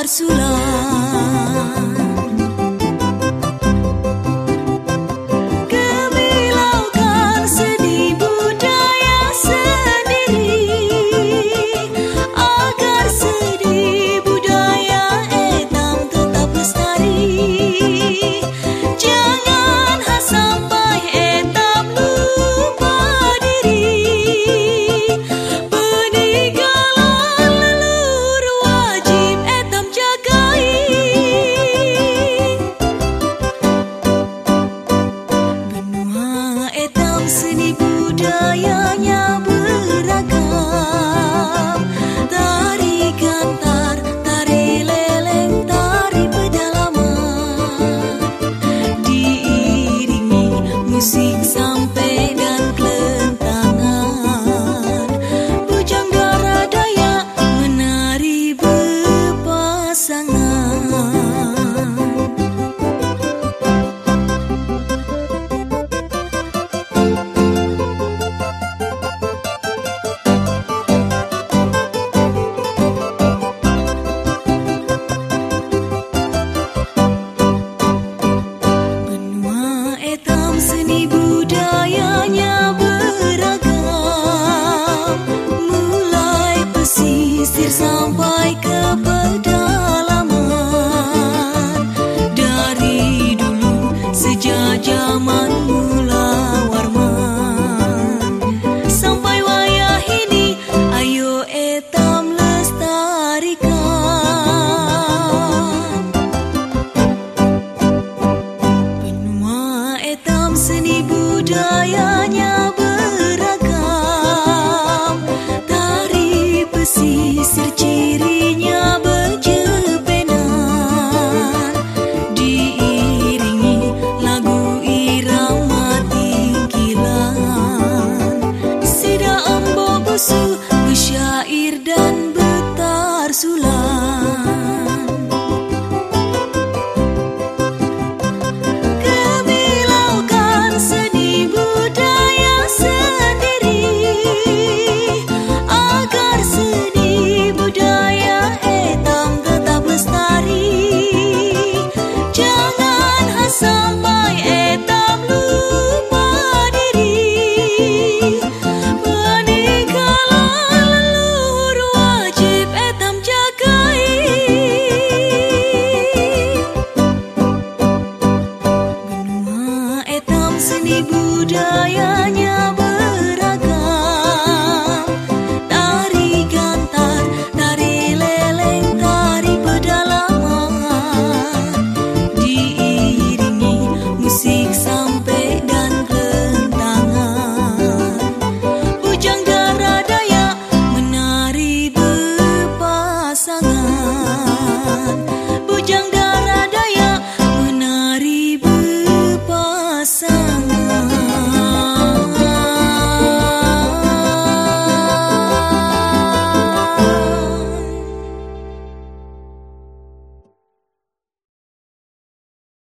Barcelona. seni budaya